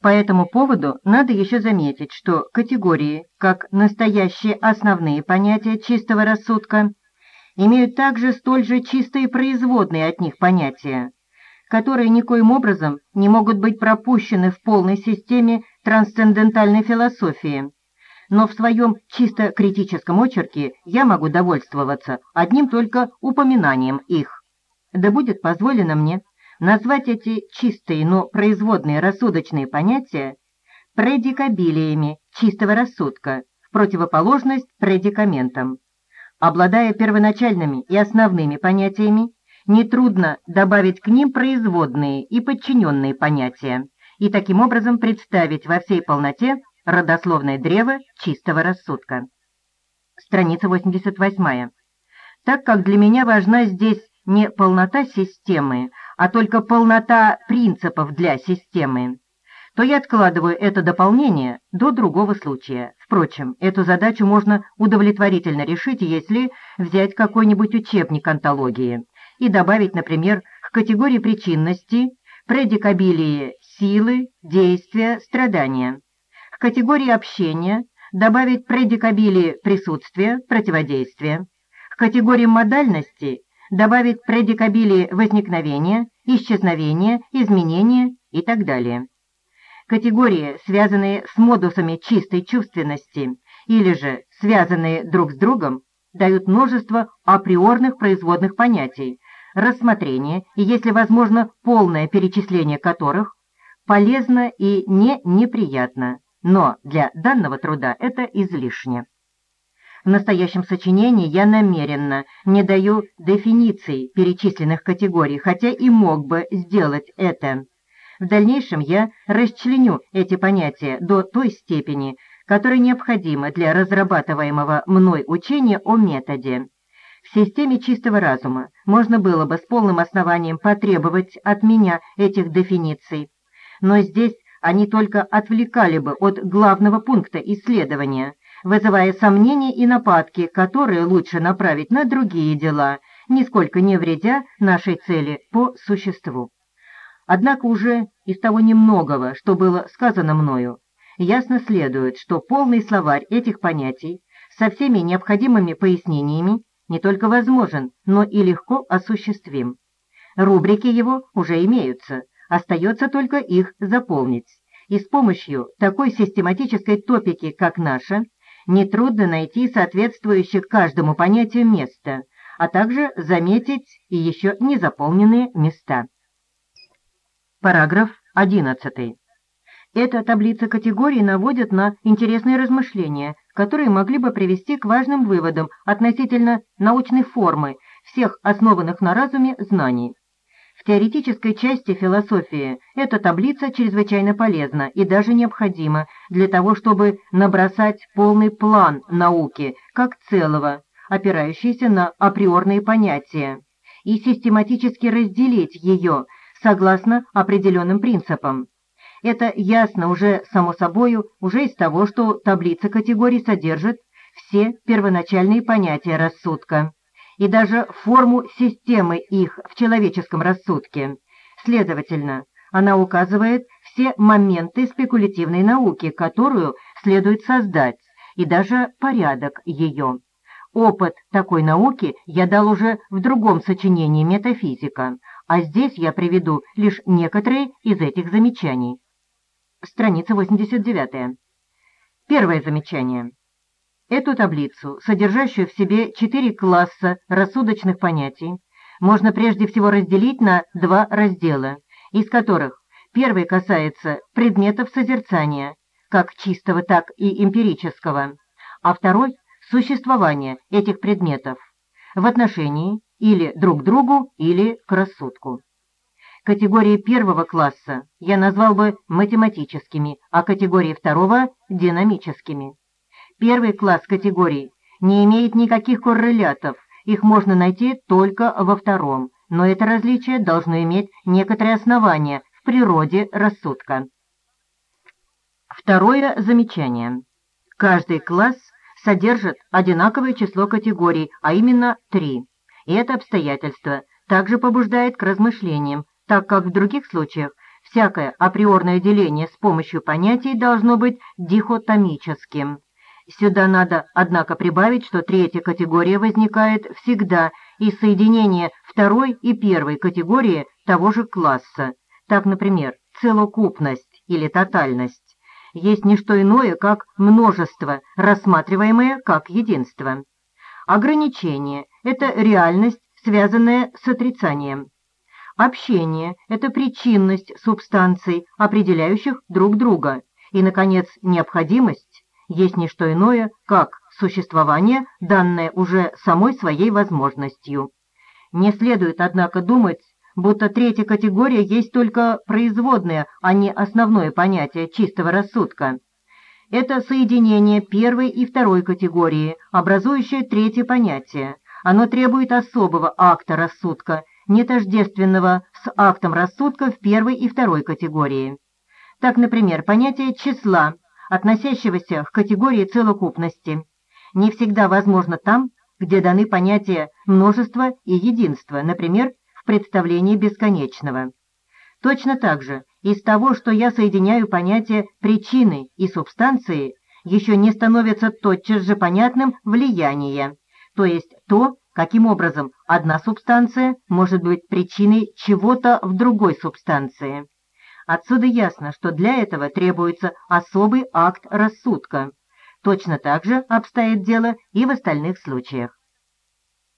По этому поводу надо еще заметить, что категории, как настоящие основные понятия чистого рассудка, имеют также столь же чистые производные от них понятия, которые никоим образом не могут быть пропущены в полной системе трансцендентальной философии. Но в своем чисто критическом очерке я могу довольствоваться одним только упоминанием их. Да будет позволено мне назвать эти чистые, но производные рассудочные понятия предикабилиями чистого рассудка в противоположность предикаментам. Обладая первоначальными и основными понятиями, нетрудно добавить к ним производные и подчиненные понятия и таким образом представить во всей полноте родословное древо чистого рассудка. Страница 88. Так как для меня важна здесь не полнота системы, а только полнота принципов для системы, то я откладываю это дополнение до другого случая. Впрочем, эту задачу можно удовлетворительно решить, если взять какой-нибудь учебник антологии и добавить, например, к категории причинности предикабилии силы, действия, страдания. К категории общения добавить предикабилии присутствия, противодействия. К категории модальности добавить предикабилии возникновения, исчезновения, изменения и так далее. Категории, связанные с модусами чистой чувственности или же связанные друг с другом, дают множество априорных производных понятий, рассмотрение и, если возможно, полное перечисление которых полезно и не неприятно, но для данного труда это излишне. В настоящем сочинении я намеренно не даю дефиниций перечисленных категорий, хотя и мог бы сделать это. В дальнейшем я расчленю эти понятия до той степени, которая необходима для разрабатываемого мной учения о методе. В системе чистого разума можно было бы с полным основанием потребовать от меня этих дефиниций, но здесь они только отвлекали бы от главного пункта исследования, вызывая сомнения и нападки, которые лучше направить на другие дела, нисколько не вредя нашей цели по существу. Однако уже из того немногого, что было сказано мною, ясно следует, что полный словарь этих понятий со всеми необходимыми пояснениями не только возможен, но и легко осуществим. Рубрики его уже имеются, остается только их заполнить. И с помощью такой систематической топики, как наша, нетрудно найти соответствующее каждому понятию место, а также заметить и еще не заполненные места. Параграф 11. Эта таблица категорий наводит на интересные размышления, которые могли бы привести к важным выводам относительно научной формы всех основанных на разуме знаний. Теоретической части философии эта таблица чрезвычайно полезна и даже необходима для того, чтобы набросать полный план науки как целого, опирающийся на априорные понятия, и систематически разделить ее согласно определенным принципам. Это ясно уже само собою, уже из того, что таблица категорий содержит все первоначальные понятия рассудка и даже форму системы их в человеческом рассудке. Следовательно, она указывает все моменты спекулятивной науки, которую следует создать, и даже порядок ее. Опыт такой науки я дал уже в другом сочинении «Метафизика», а здесь я приведу лишь некоторые из этих замечаний. Страница 89. Первое замечание. Эту таблицу, содержащую в себе четыре класса рассудочных понятий, можно прежде всего разделить на два раздела, из которых первый касается предметов созерцания, как чистого, так и эмпирического, а второй – существования этих предметов в отношении или друг к другу, или к рассудку. Категории первого класса я назвал бы математическими, а категории второго – динамическими. Первый класс категорий не имеет никаких коррелятов, их можно найти только во втором, но это различие должно иметь некоторые основания в природе рассудка. Второе замечание. Каждый класс содержит одинаковое число категорий, а именно три. И это обстоятельство также побуждает к размышлениям, так как в других случаях всякое априорное деление с помощью понятий должно быть дихотомическим. Сюда надо, однако, прибавить, что третья категория возникает всегда из соединения второй и первой категории того же класса. Так, например, целокупность или тотальность есть не что иное, как множество, рассматриваемое как единство. Ограничение – это реальность, связанная с отрицанием. Общение – это причинность субстанций, определяющих друг друга. И, наконец, необходимость есть не что иное, как существование, данное уже самой своей возможностью. Не следует, однако, думать, будто третья категория есть только производное, а не основное понятие чистого рассудка. Это соединение первой и второй категории, образующее третье понятие. Оно требует особого акта рассудка, не тождественного с актом рассудка в первой и второй категории. Так, например, понятие числа, относящегося к категории целокупности, не всегда возможно там, где даны понятия множества и единства, например, в представлении бесконечного. Точно так же из того, что я соединяю понятия причины и субстанции, еще не становится тотчас же понятным влияние, то есть то, каким образом одна субстанция может быть причиной чего-то в другой субстанции. Отсюда ясно, что для этого требуется особый акт рассудка. Точно так же обстоит дело и в остальных случаях.